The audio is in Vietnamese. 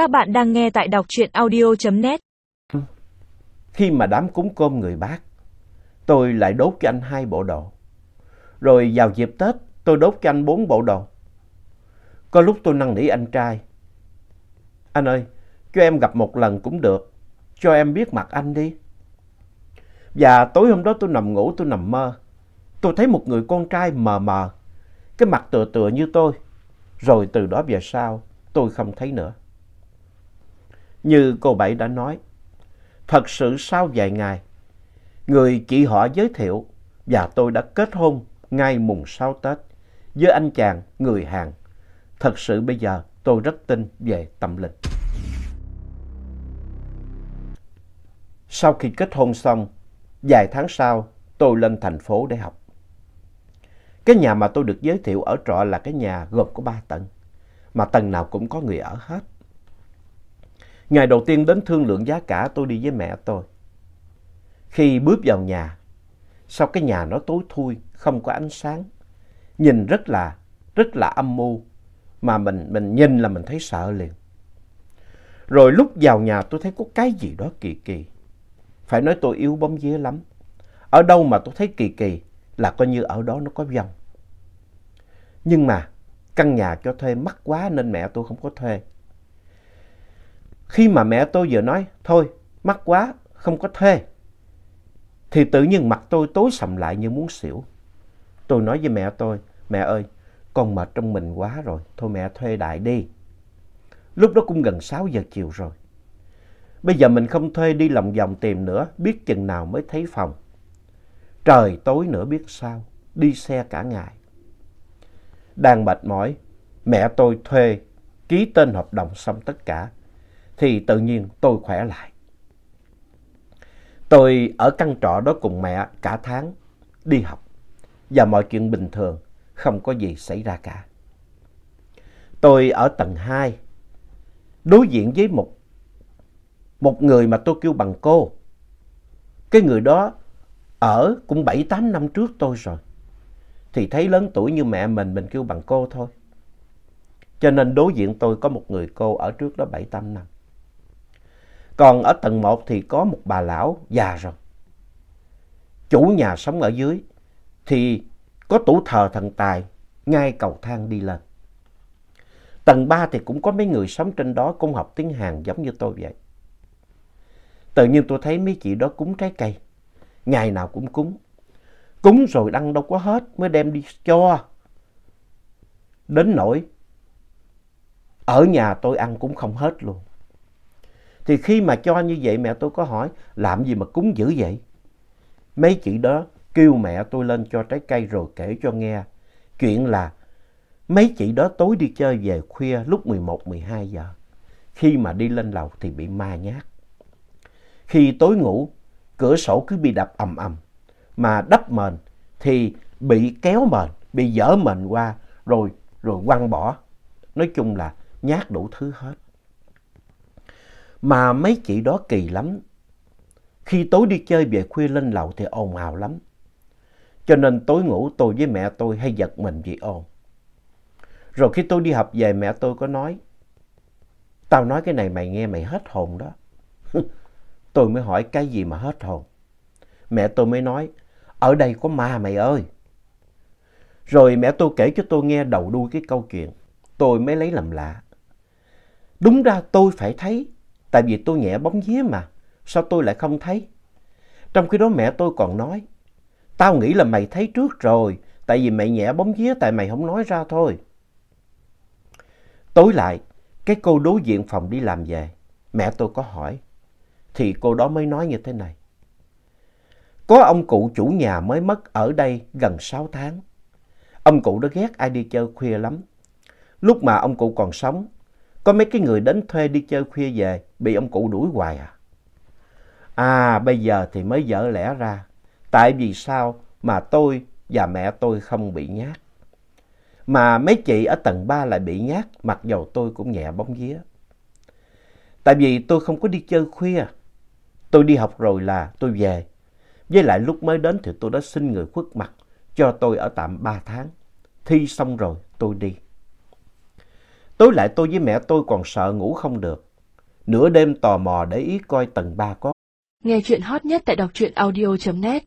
Các bạn đang nghe tại đọc truyện audio.net. Khi mà đám cúng cơm người bác, tôi lại đốt cho anh hai bộ đồ. Rồi vào dịp Tết, tôi đốt cho anh bốn bộ đồ. Có lúc tôi năn nỉ anh trai. Anh ơi, cho em gặp một lần cũng được. Cho em biết mặt anh đi. Và tối hôm đó tôi nằm ngủ, tôi nằm mơ. Tôi thấy một người con trai mờ mờ. Cái mặt tựa tựa như tôi. Rồi từ đó về sau, tôi không thấy nữa. Như cô Bảy đã nói, thật sự sau vài ngày, người chị họ giới thiệu và tôi đã kết hôn ngay mùng 6 Tết với anh chàng người Hàn. Thật sự bây giờ tôi rất tin về tâm linh. Sau khi kết hôn xong, vài tháng sau tôi lên thành phố để học. Cái nhà mà tôi được giới thiệu ở trọ là cái nhà gồm có ba tầng, mà tầng nào cũng có người ở hết. Ngày đầu tiên đến thương lượng giá cả tôi đi với mẹ tôi. Khi bước vào nhà, sau cái nhà nó tối thui, không có ánh sáng, nhìn rất là, rất là âm mưu, mà mình, mình nhìn là mình thấy sợ liền. Rồi lúc vào nhà tôi thấy có cái gì đó kỳ kỳ. Phải nói tôi yếu bóng vía lắm. Ở đâu mà tôi thấy kỳ kỳ là coi như ở đó nó có vong. Nhưng mà căn nhà cho thuê mắc quá nên mẹ tôi không có thuê. Khi mà mẹ tôi vừa nói, thôi, mắc quá, không có thuê. Thì tự nhiên mặt tôi tối sầm lại như muốn xỉu. Tôi nói với mẹ tôi, mẹ ơi, con mệt trong mình quá rồi, thôi mẹ thuê đại đi. Lúc đó cũng gần 6 giờ chiều rồi. Bây giờ mình không thuê đi lòng vòng tìm nữa, biết chừng nào mới thấy phòng. Trời tối nữa biết sao, đi xe cả ngày. Đang mệt mỏi, mẹ tôi thuê, ký tên hợp đồng xong tất cả, thì tự nhiên tôi khỏe lại. Tôi ở căn trọ đó cùng mẹ cả tháng, đi học, và mọi chuyện bình thường, không có gì xảy ra cả. Tôi ở tầng 2, đối diện với một, một người mà tôi kêu bằng cô. Cái người đó ở cũng 7-8 năm trước tôi rồi. Thì thấy lớn tuổi như mẹ mình, mình kêu bằng cô thôi. Cho nên đối diện tôi có một người cô ở trước đó 7-8 năm. Còn ở tầng 1 thì có một bà lão già rồi. Chủ nhà sống ở dưới thì có tủ thờ thần tài, ngay cầu thang đi lên. Tầng 3 thì cũng có mấy người sống trên đó cũng học tiếng Hàn giống như tôi vậy. Tự nhiên tôi thấy mấy chị đó cúng trái cây. Ngày nào cũng cúng. Cúng rồi đăng đâu có hết, mới đem đi cho. Đến nỗi ở nhà tôi ăn cũng không hết luôn. Thì khi mà cho như vậy mẹ tôi có hỏi làm gì mà cúng dữ vậy? Mấy chị đó kêu mẹ tôi lên cho trái cây rồi kể cho nghe. Chuyện là mấy chị đó tối đi chơi về khuya lúc 11-12 giờ. Khi mà đi lên lầu thì bị ma nhát. Khi tối ngủ, cửa sổ cứ bị đập ầm ầm. Mà đắp mền thì bị kéo mền, bị dở mền qua rồi rồi quăng bỏ. Nói chung là nhát đủ thứ hết. Mà mấy chị đó kỳ lắm. Khi tối đi chơi về khuya lên lầu thì ồn ào lắm. Cho nên tối ngủ tôi với mẹ tôi hay giật mình vì ồn. Rồi khi tôi đi học về, mẹ tôi có nói. Tao nói cái này mày nghe mày hết hồn đó. tôi mới hỏi, cái gì mà hết hồn. Mẹ tôi mới nói. Ở đây có ma mày ơi. Rồi mẹ tôi kể cho tôi nghe đầu đuôi cái câu chuyện. Tôi mới lấy làm lạ. Đúng ra tôi phải thấy. Tại vì tôi nhẹ bóng vía mà. Sao tôi lại không thấy? Trong khi đó mẹ tôi còn nói. Tao nghĩ là mày thấy trước rồi. Tại vì mày nhẹ bóng vía tại mày không nói ra thôi. Tối lại, cái cô đối diện phòng đi làm về. Mẹ tôi có hỏi. Thì cô đó mới nói như thế này. Có ông cụ chủ nhà mới mất ở đây gần 6 tháng. Ông cụ đó ghét ai đi chơi khuya lắm. Lúc mà ông cụ còn sống, có mấy cái người đến thuê đi chơi khuya về, bị ông cụ đuổi hoài à. À, bây giờ thì mới dở lẽ ra. Tại vì sao mà tôi và mẹ tôi không bị nhát? Mà mấy chị ở tầng 3 lại bị nhát, mặc dầu tôi cũng nhẹ bóng vía. Tại vì tôi không có đi chơi khuya. Tôi đi học rồi là tôi về. Với lại lúc mới đến thì tôi đã xin người khuất mặt cho tôi ở tạm 3 tháng. Thi xong rồi tôi đi. Tối lại tôi với mẹ tôi còn sợ ngủ không được. Nửa đêm tò mò để ý coi tầng ba có. Nghe chuyện hot nhất tại đọc truyện audio.net